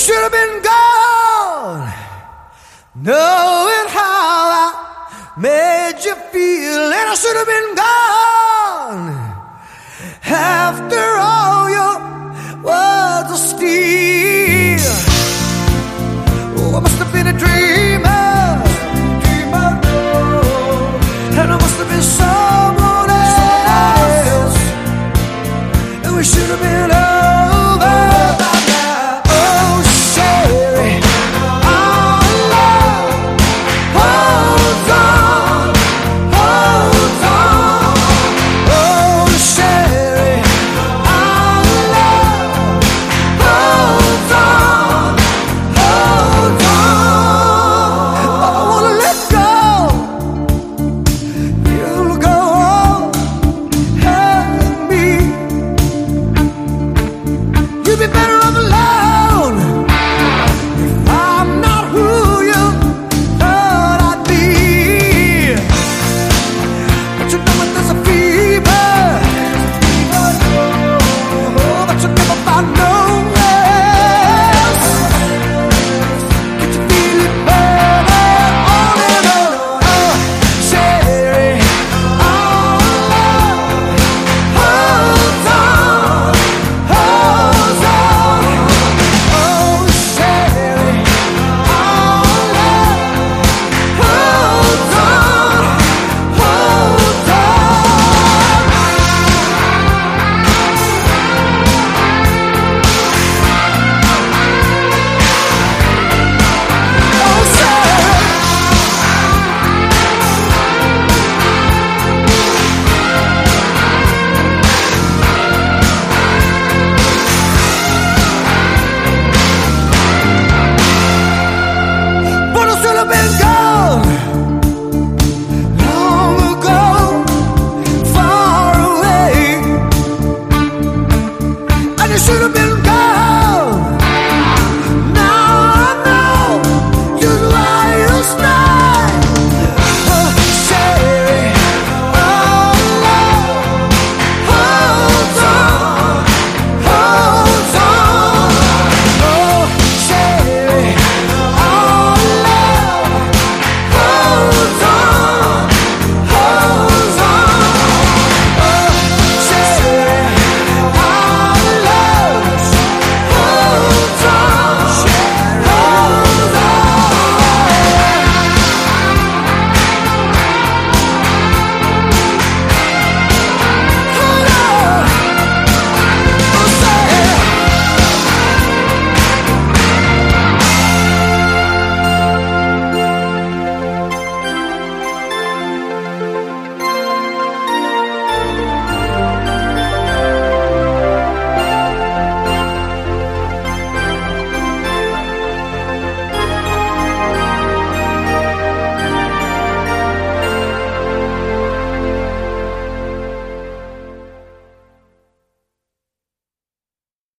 should have been gone. Knowing how I made you feel, and I should have been gone. After all, your words of steel. Oh, I must have been a dreamer, dreamer, and I must have been so. be better